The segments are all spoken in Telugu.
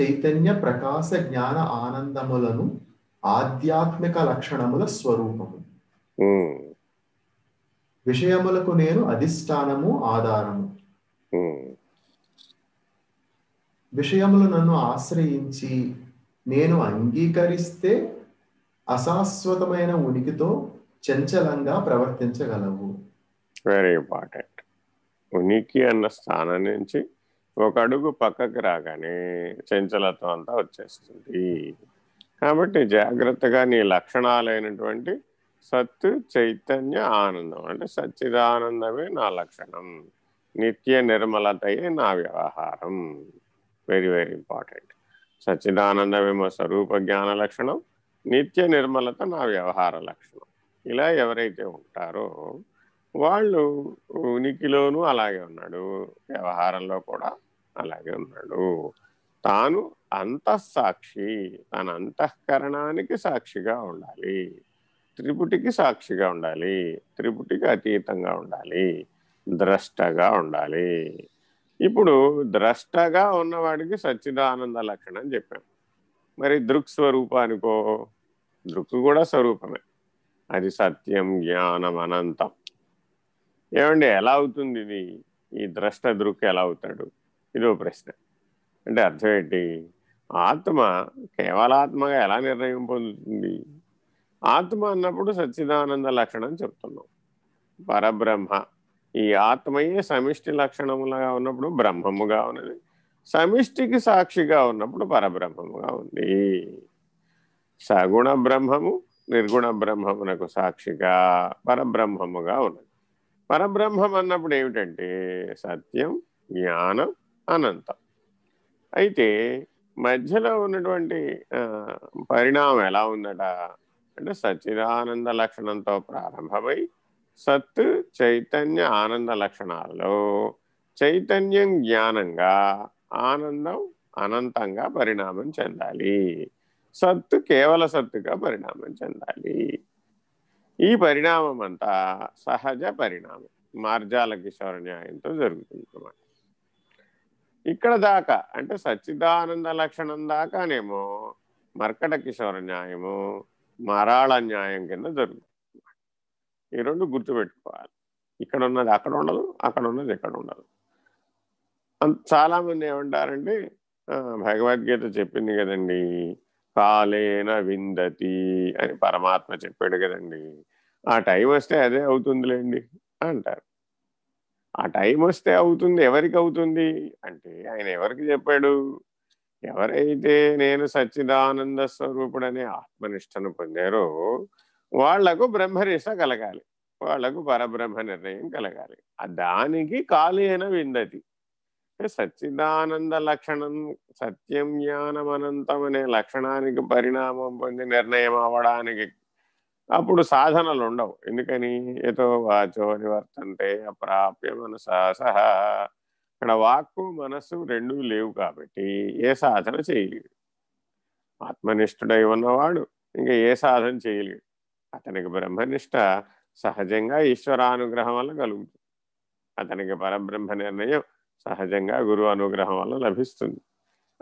చైతన్య ప్రకాశ జ్ఞాన ఆనందములను ఆధ్యాత్మిక లక్షణముల స్వరూపము. విషయములకు నేను అధిష్టానము ఆధారము. విషయములు నన్ను ఆశ్రయించి నేను అంగీకరిస్తే అశాశ్వతమైన ఉనికితో చంచలంగా ప్రవర్తించగలవు. వెరీ ఇంపార్టెంట్ ఉనికి అన్న స్థానం నుంచి ఒక అడుగు పక్కకి రాగానే చంచలత్వం అంతా వచ్చేస్తుంది. కాబట్టి జాగ్రత్తగా నీ లక్షణాలైనటువంటి సత్తు చైతన్య ఆనందం. అంటే సచ్చిదానందమే నా లక్షణం. నిత్య నిర్మలతయే నా వ్యవహారం. Very very important. సచ్చిదానందమేమో స్వరూప జ్ఞాన లక్షణం. నిత్య నిర్మలత నా వ్యవహార లక్షణం. ఇలా ఎవరైతే ఉంటారో వాళ్ళు ఉనికిలోనూ అలాగే ఉన్నాడు. వ్యవహారంలో కూడా అలాగే ఉన్నాడు. తాను అంతఃసాక్షి తన అంతఃకరణానికి సాక్షిగా ఉండాలి. త్రిపుటికి సాక్షిగా ఉండాలి. త్రిపుటికి అతీతంగా ఉండాలి. ద్రష్టగా ఉండాలి. ఇప్పుడు ద్రష్టగా ఉన్నవాడికి సచ్చిదానంద లక్షణం చెప్పాం. మరి దృక్ స్వరూపానికో? దృక్ కూడా స్వరూపమే. అది సత్యం జ్ఞానం అనంతం. ఏమండి ఎలా అవుతుంది ఇది? ఈ ద్రష్ట దృక్ ఎలా అవుతాడు? ఇదో ప్రశ్న. అంటే అర్థం ఏంటి? ఆత్మ కేవలాత్మగా ఎలా నిర్ణయం పొందుతుంది? ఆత్మ అన్నప్పుడు సచ్చిదానంద లక్షణం చెప్తున్నాం. పరబ్రహ్మ ఈ ఆత్మయే సమిష్టి లక్షణములుగా ఉన్నప్పుడు బ్రహ్మముగా ఉన్నది. సమిష్టికి సాక్షిగా ఉన్నప్పుడు పరబ్రహ్మముగా ఉంది. సగుణ బ్రహ్మము నిర్గుణ బ్రహ్మమునకు సాక్షిగా పరబ్రహ్మముగా ఉన్నది. పరబ్రహ్మం అన్నప్పుడు ఏమిటంటే సత్యం జ్ఞానం అనంతం. అయితే మధ్యలో ఉన్నటువంటి పరిణామం ఎలా ఉందట? అంటే సచిదానంద లక్షణంతో ప్రారంభమై సత్ చైతన్య ఆనంద లక్షణాల్లో చైతన్యం జ్ఞానంగా ఆనందం అనంతంగా పరిణామం చెందాలి. సత్తు కేవల సత్తుగా పరిణామం చెందాలి. ఈ పరిణామం అంతా సహజ పరిణామం. మార్జాల కిషోర న్యాయంతో జరుగుతుంది అన్నమాట. ఇక్కడ దాకా అంటే సచ్చిదానంద లక్షణం దాకానేమో మర్కట కిషోర న్యాయము మరాళ న్యాయం కింద జరుగుతుంది ఈ రెండు గుర్తుపెట్టుకోవాలి. ఇక్కడ ఉన్నది అక్కడ ఉండదు అక్కడ ఉన్నది ఇక్కడ ఉండదు. అంత- చాలా మంది ఏమంటారంటే భగవద్గీత చెప్పింది కదండి కాలేన విందతి అని పరమాత్మ చెప్పాడు కదండి. ఆ టైం వస్తే అదే అవుతుందిలేండి అంటారు. ఆ టైం వస్తే అవుతుంది ఎవరికి అవుతుంది? అంటే ఆయన ఎవరికి చెప్పాడు? ఎవరైతే నేను సచ్చిదానంద స్వరూపుడనే ఆత్మనిష్టను పొందారో వాళ్ళకు బ్రహ్మనిష్ట కలగాలి. వాళ్ళకు పరబ్రహ్మ నిర్ణయం కలగాలి. దానికి కాలేన విందతి. సచ్చిదానంద లక్షణం సత్యం జ్ఞానం అనంతం అనే లక్షణానికి పరిణామం పొంది నిర్ణయం అవ్వడానికి అప్పుడు సాధనలు ఉండవు. ఎందుకని? ఎతో వాచో వర్తంటే అప్రాప్య మనస సహా ఇక్కడ వాక్కు మనస్సు రెండు లేవు కాబట్టి ఏ సాధన చేయలేడు. ఆత్మనిష్ఠుడై ఉన్నవాడు ఇంకా ఏ సాధన చేయలేడు. అతనికి బ్రహ్మనిష్ట సహజంగా ఈశ్వరానుగ్రహం వల్ల కలుగుతుంది. అతనికి పరబ్రహ్మ నిర్ణయం సహజంగా గురువు అనుగ్రహం వల్ల లభిస్తుంది.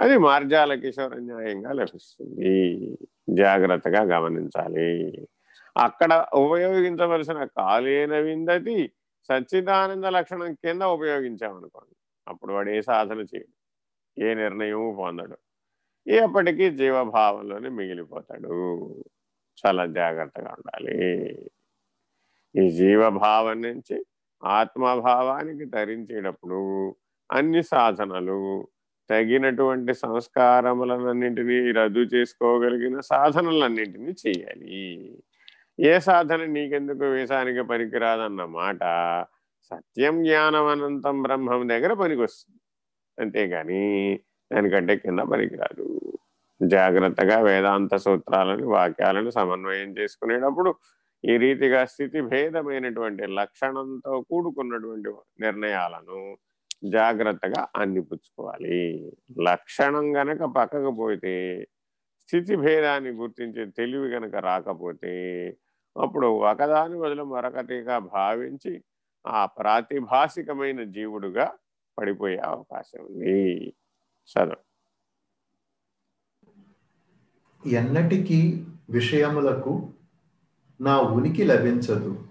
అది మార్జాల కిషోర న్యాయంగా లభిస్తుంది. జాగ్రత్తగా గమనించాలి. అక్కడ ఉపయోగించవలసిన కాలేన విందతి సచ్చిదానంద లక్షణం కింద ఉపయోగించామనుకోండి. అప్పుడు వాడు ఏ సాధన చేయడు. ఏ నిర్ణయము పొందడు. ఎప్పటికీ జీవభావంలోనే మిగిలిపోతాడు. చాలా జాగ్రత్తగా ఉండాలి. ఈ జీవభావం నుంచి ఆత్మభావానికి ధరించేటప్పుడు అన్ని సాధనలు తగినటువంటి సంస్కారములన్నింటినీ రద్దు చేసుకోగలిగిన సాధనలన్నింటినీ చేయాలి ఏ సాధన నీకెందుకు వేషానికి పనికిరాదన్న మాట సత్యం జ్ఞానం అనంతం బ్రహ్మం దగ్గర పనికొస్తుంది. అంతేగాని దానికంటే కింద పనికిరాదు. జాగ్రత్తగా వేదాంత సూత్రాలను వాక్యాలను సమన్వయం చేసుకునేటప్పుడు ఈ రీతిగా స్థితి భేదమైనటువంటి లక్షణంతో కూడుకున్నటువంటి నిర్ణయాలను జాగ్రత్తగా అందిపుచ్చుకోవాలి. లక్షణం గనక పక్కకు పోతే స్థితి భేదాన్ని గుర్తించే తెలివి గనక రాకపోతే అప్పుడు ఒకదాని బదులు మరొకటిగా భావించి ఆ ప్రాతిభాసికమైన జీవుడుగా పడిపోయే అవకాశం ఉంది. చదువు ఎన్నటికీ విషయములకు నా ఉనికి లభించదు.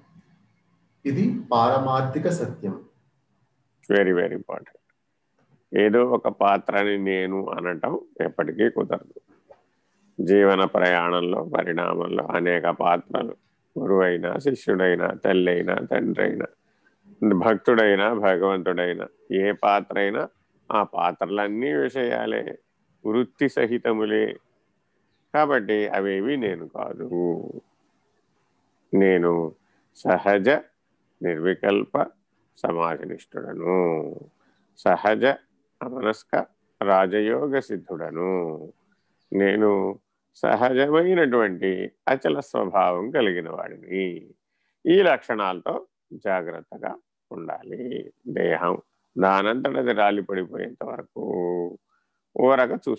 ఇది పారమార్థిక సత్యం. వెరీ వెరీ ఇంపార్టెంట్ ఏదో ఒక పాత్రని నేను అనటం ఎప్పటికీ కుదరదు. జీవన ప్రయాణంలో పరిణామంలో అనేక పాత్రలు. గురువైనా శిష్యుడైనా తల్లైనా తండ్రి అయినా భక్తుడైనా భగవంతుడైనా ఏ పాత్ర అయినా ఆ పాత్రలన్నీ విషయాలే వృత్తి సహితములే. కాబట్టి అవేవి నేను కాదు. నేను సహజ నిర్వికల్ప సమాధినిష్ఠుడను సహజ మనస్క రాజయోగ సిద్ధుడను. నేను సహజమైనటువంటి అచల స్వభావం కలిగిన వాడిని. ఈ లక్షణాలతో జాగ్రత్తగా ఉండాలి. దేహం దానంతటది రాలిపడిపోయేంత వరకు ఊరక చూస్తూ